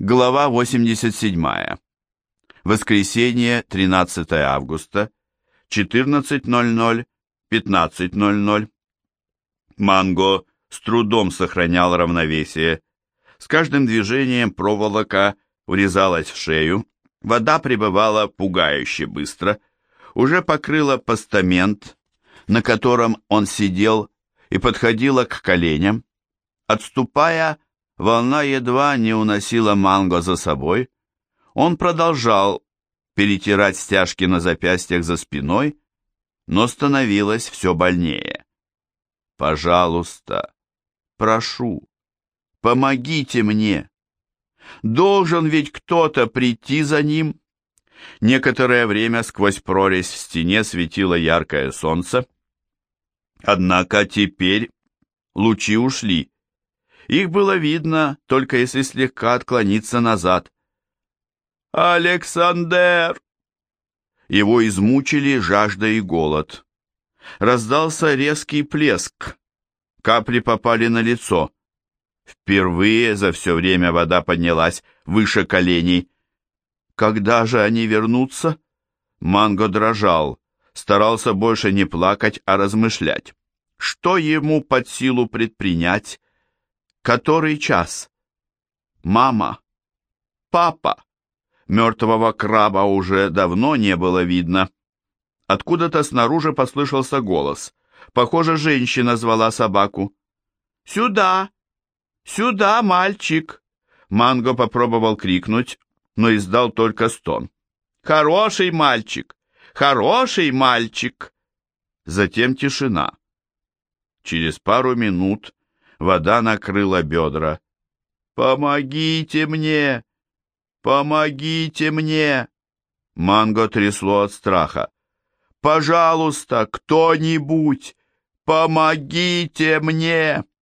Глава 87. Воскресенье, 13 августа, 14.00, 15.00. Манго с трудом сохранял равновесие. С каждым движением проволока урезалась в шею, вода прибывала пугающе быстро, уже покрыла постамент, на котором он сидел, и подходила к коленям. Отступая, волна едва не уносила Манго за собой. Он продолжал перетирать стяжки на запястьях за спиной, но становилось все больнее. «Пожалуйста, прошу, помогите мне. Должен ведь кто-то прийти за ним». Некоторое время сквозь прорезь в стене светило яркое солнце. Однако теперь лучи ушли. Их было видно, только если слегка отклониться назад. «Александр!» Его измучили жажда и голод. Раздался резкий плеск. Капли попали на лицо. Впервые за все время вода поднялась выше коленей. Когда же они вернутся? Манго дрожал, старался больше не плакать, а размышлять. Что ему под силу предпринять? Который час? Мама? Папа? Мертвого краба уже давно не было видно. Откуда-то снаружи послышался голос. Похоже, женщина звала собаку. «Сюда! Сюда, мальчик!» Манго попробовал крикнуть, но издал только стон. «Хороший мальчик! Хороший мальчик!» Затем тишина. Через пару минут вода накрыла бедра. «Помогите мне! Помогите мне!» Манго трясло от страха. «Пожалуйста, кто-нибудь, помогите мне!»